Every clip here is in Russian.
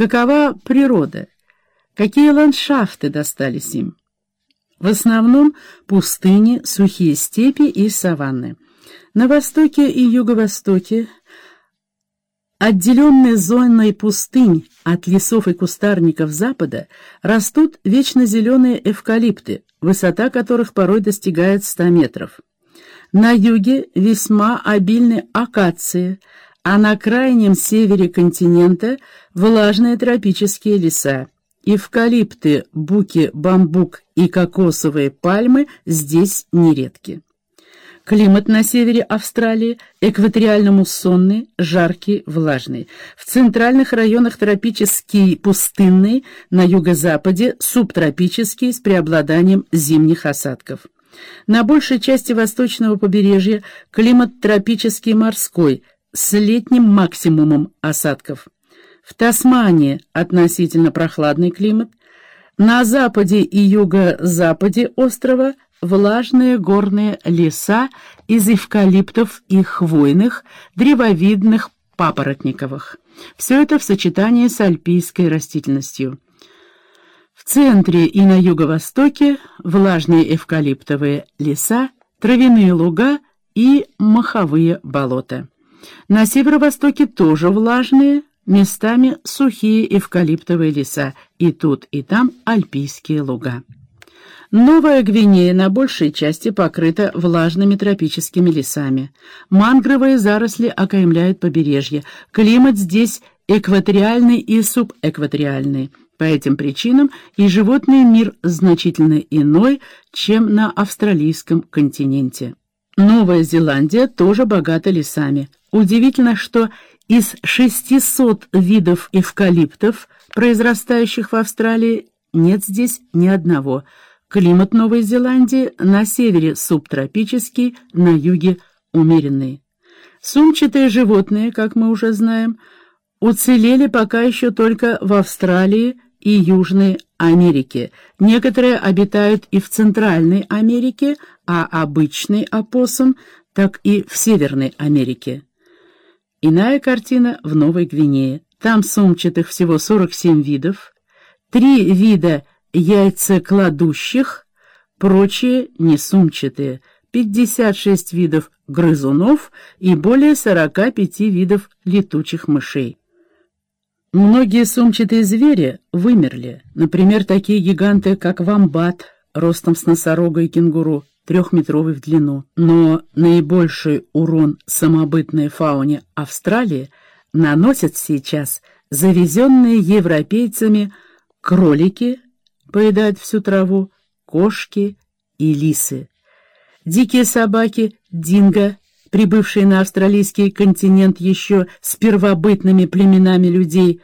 Какова природа? Какие ландшафты достались им? В основном пустыни, сухие степи и саванны. На востоке и юго-востоке, отделенные зоной пустынь от лесов и кустарников запада, растут вечно зеленые эвкалипты, высота которых порой достигает 100 метров. На юге весьма обильны акации, а на крайнем севере континента влажные тропические леса. Эвкалипты, буки, бамбук и кокосовые пальмы здесь нередки. Климат на севере Австралии экваториально-муссонный, жаркий, влажный. В центральных районах тропический, пустынный, на юго-западе субтропический с преобладанием зимних осадков. На большей части восточного побережья климат тропический морской с летним максимумом осадков. В Тасмании относительно прохладный климат. На западе и юго-западе острова влажные горные леса из эвкалиптов и хвойных, древовидных, папоротниковых. Все это в сочетании с альпийской растительностью. В центре и на юго-востоке влажные эвкалиптовые леса, травяные луга и маховые болота. На северо-востоке тоже влажные, местами сухие эвкалиптовые леса, и тут и там альпийские луга. Новая Гвинея на большей части покрыта влажными тропическими лесами. Мангровые заросли окаймляют побережье. Климат здесь экваториальный и субэкваториальный. По этим причинам и животный мир значительно иной, чем на австралийском континенте. Новая Зеландия тоже богата лесами. Удивительно, что из 600 видов эвкалиптов, произрастающих в Австралии, нет здесь ни одного. Климат Новой Зеландии на севере субтропический, на юге умеренный. Сумчатые животные, как мы уже знаем, уцелели пока еще только в Австралии и Южной Америке. Некоторые обитают и в Центральной Америке, а обычный опоссум так и в Северной Америке. Иная картина в Новой Гвинее. Там сумчатых всего 47 видов, три вида яйцекладущих, прочие несумчатые, 56 видов грызунов и более 45 видов летучих мышей. Многие сумчатые звери вымерли, например, такие гиганты, как вамбат, ростом с носорога и кенгуру, трехметровый в длину. Но наибольший урон самобытной фауне Австралии наносят сейчас завезенные европейцами кролики, поедают всю траву, кошки и лисы. Дикие собаки, динго, прибывшие на австралийский континент еще с первобытными племенами людей,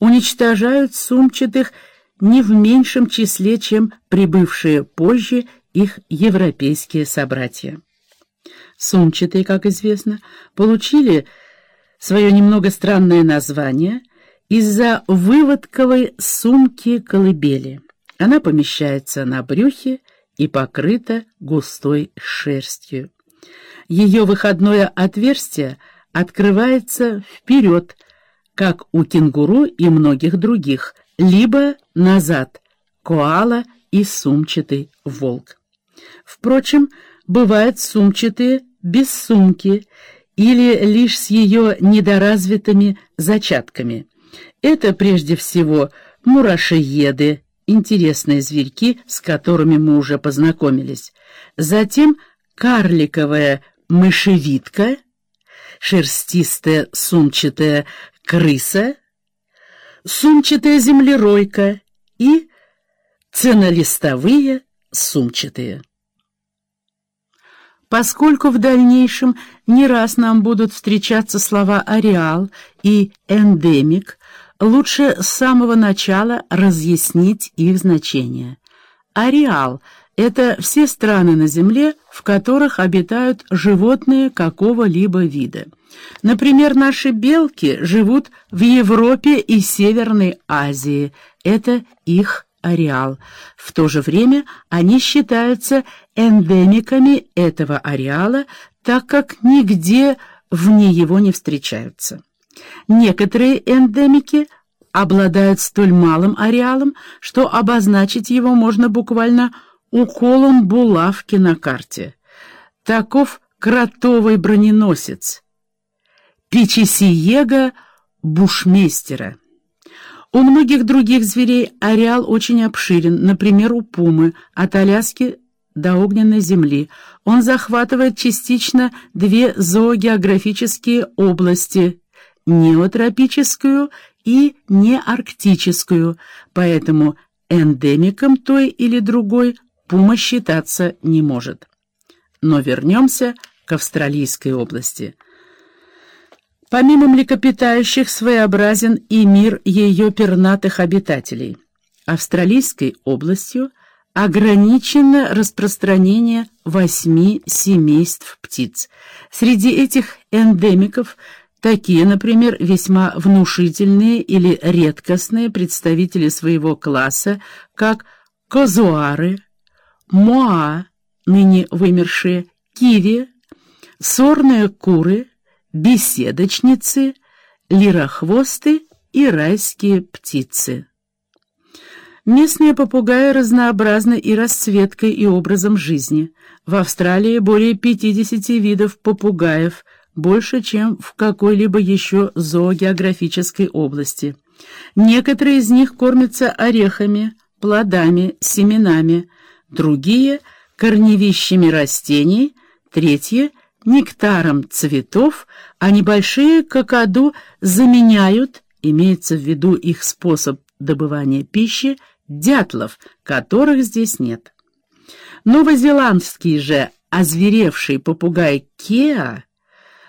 уничтожают сумчатых не в меньшем числе, чем прибывшие позже их европейские собратья. Сумчатые, как известно, получили свое немного странное название из-за выводковой сумки-колыбели. Она помещается на брюхе и покрыта густой шерстью ее выходное отверстие открывается вперед, как у кенгуру и многих других, либо назад, коала и сумчатый волк. Впрочем, бывают сумчатые без сумки или лишь с ее недоразвитыми зачатками. Это прежде всего мурашееды, интересные зверьки, с которыми мы уже познакомились. Затем карликовая мышевитка, шерстистая сумчатая крыса, сумчатая землеройка и ценолистовые сумчатые. Поскольку в дальнейшем не раз нам будут встречаться слова «ареал» и «эндемик», лучше с самого начала разъяснить их значение. Ареал — это все страны на Земле, в которых обитают животные какого-либо вида. Например, наши белки живут в Европе и Северной Азии. Это их ареал. В то же время они считаются эндемиками этого ареала, так как нигде вне его не встречаются. Некоторые эндемики обладает столь малым ареалом, что обозначить его можно буквально уколом булавки на карте. Таков кротовый броненосец. Пичесиега бушмейстера. У многих других зверей ареал очень обширен, например, у пумы, от Аляски до огненной земли. Он захватывает частично две зоогеографические области – неотропическую и неарктическую, поэтому эндемиком той или другой пума считаться не может. Но вернемся к австралийской области. Помимо млекопитающих своеобразен и мир ее пернатых обитателей. Австралийской областью ограничено распространение восьми семейств птиц. Среди этих эндемиков такие, например, весьма внушительные или редкостные представители своего класса, как козуары, моа, ныне вымершие, киви, сорные куры, беседочницы, лирохвосты и райские птицы. Местные попугаи разнообразны и расцветкой, и образом жизни. В Австралии более 50 видов попугаев, больше, чем в какой-либо еще зоогеографической области. Некоторые из них кормятся орехами, плодами, семенами, другие — корневищами растений, третьи — нектаром цветов, а небольшие какаду заменяют, имеется в виду их способ добывания пищи, дятлов, которых здесь нет. Новозеландский же озверевший попугай Кеа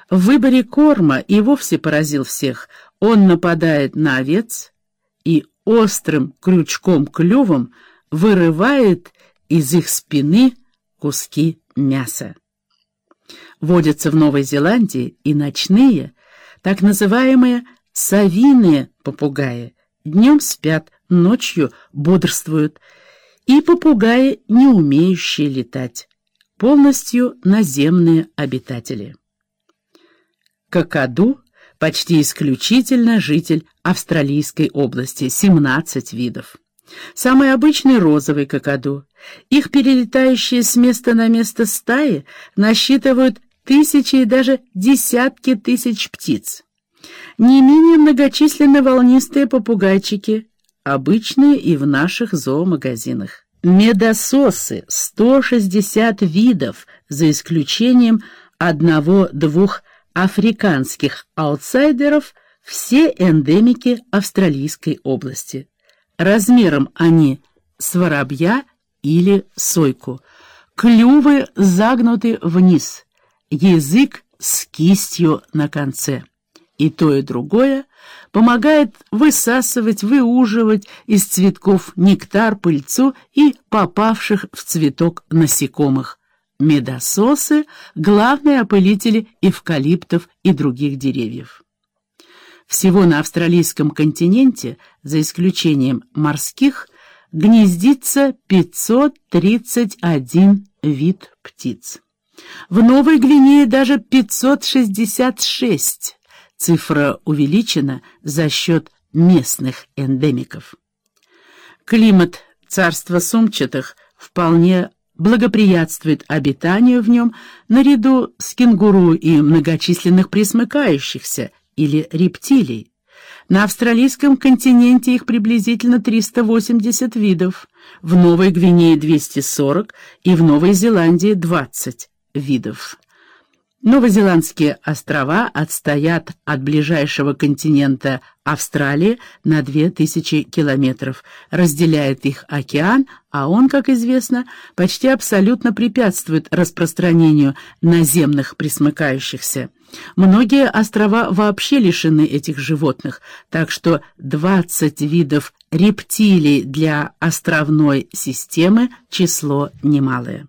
в выборе корма и вовсе поразил всех. Он нападает на овец и острым крючком-клювом вырывает из их спины куски мяса. Водятся в Новой Зеландии и ночные, так называемые совиные попугаи. Днем спят, ночью бодрствуют, и попугаи, не умеющие летать, полностью наземные обитатели. Какаду – почти исключительно житель австралийской области, 17 видов. Самый обычный розовый какаду. Их перелетающие с места на место стаи насчитывают тысячи и даже десятки тысяч птиц. Не менее многочисленны волнистые попугайчики, обычные и в наших зоомагазинах. Медососы — 160 видов, за исключением одного-двух африканских аутсайдеров, все эндемики австралийской области. Размером они с воробья или сойку. Клювы загнуты вниз, язык с кистью на конце. И то, и другое помогает высасывать, выуживать из цветков нектар, пыльцу и попавших в цветок насекомых. Медососы — главные опылители эвкалиптов и других деревьев. Всего на австралийском континенте, за исключением морских, гнездится 531 вид птиц. В Новой Гвинее даже 566 Цифра увеличена за счет местных эндемиков. Климат царства сумчатых вполне благоприятствует обитанию в нем наряду с кенгуру и многочисленных присмыкающихся или рептилий. На австралийском континенте их приблизительно 380 видов, в Новой Гвинее 240 и в Новой Зеландии 20 видов. Новозеландские острова отстоят от ближайшего континента Австралии на 2000 километров. Разделяет их океан, а он, как известно, почти абсолютно препятствует распространению наземных присмыкающихся. Многие острова вообще лишены этих животных, так что 20 видов рептилий для островной системы число немалое.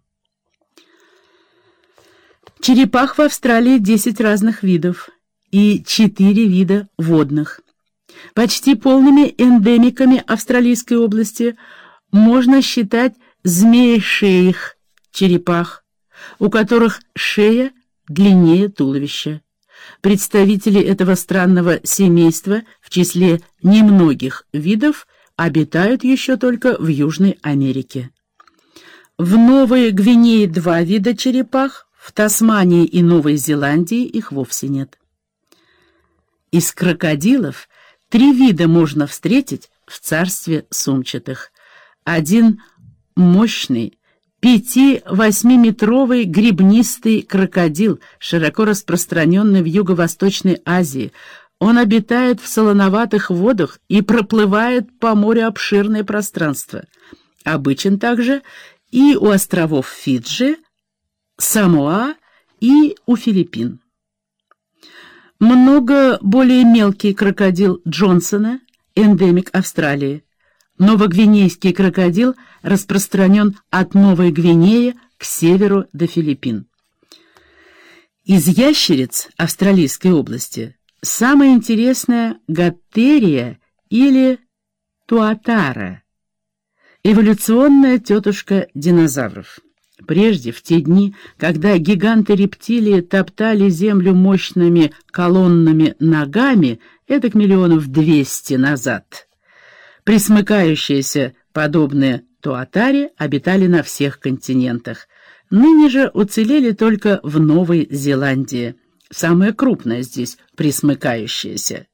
Черепах в Австралии 10 разных видов и 4 вида водных. Почти полными эндемиками австралийской области можно считать змеи-шеих черепах, у которых шея длиннее туловища. представители этого странного семейства в числе немногих видов обитают еще только в Южной Америке. В Новой Гвинее два вида черепах, в Тасмании и Новой Зеландии их вовсе нет. Из крокодилов три вида можно встретить в царстве сумчатых. Один мощный, пяти-восьмиметровый грибнистый крокодил, широко распространенный в Юго-Восточной Азии. Он обитает в солоноватых водах и проплывает по морю обширное пространство. Обычен также и у островов Фиджи, Самоа и у Филиппин. Много более мелкий крокодил Джонсона, эндемик Австралии. Новогвинейский крокодил распространен от Новой Гвинеи к северу до Филиппин. Из ящериц Австралийской области самая интересная гаттерия или туатара, эволюционная тетушка динозавров. Прежде, в те дни, когда гиганты-рептилии топтали землю мощными колоннами ногами, это к миллионов двести назад, присмыкающиеся, подобные туатари, обитали на всех континентах. Ныне же уцелели только в Новой Зеландии. Самое крупное здесь присмыкающееся.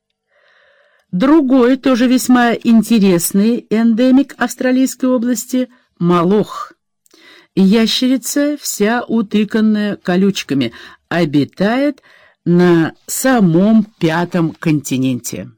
Другой, тоже весьма интересный эндемик Австралийской области — молох. Ящерица, вся утыканная колючками, обитает на самом пятом континенте.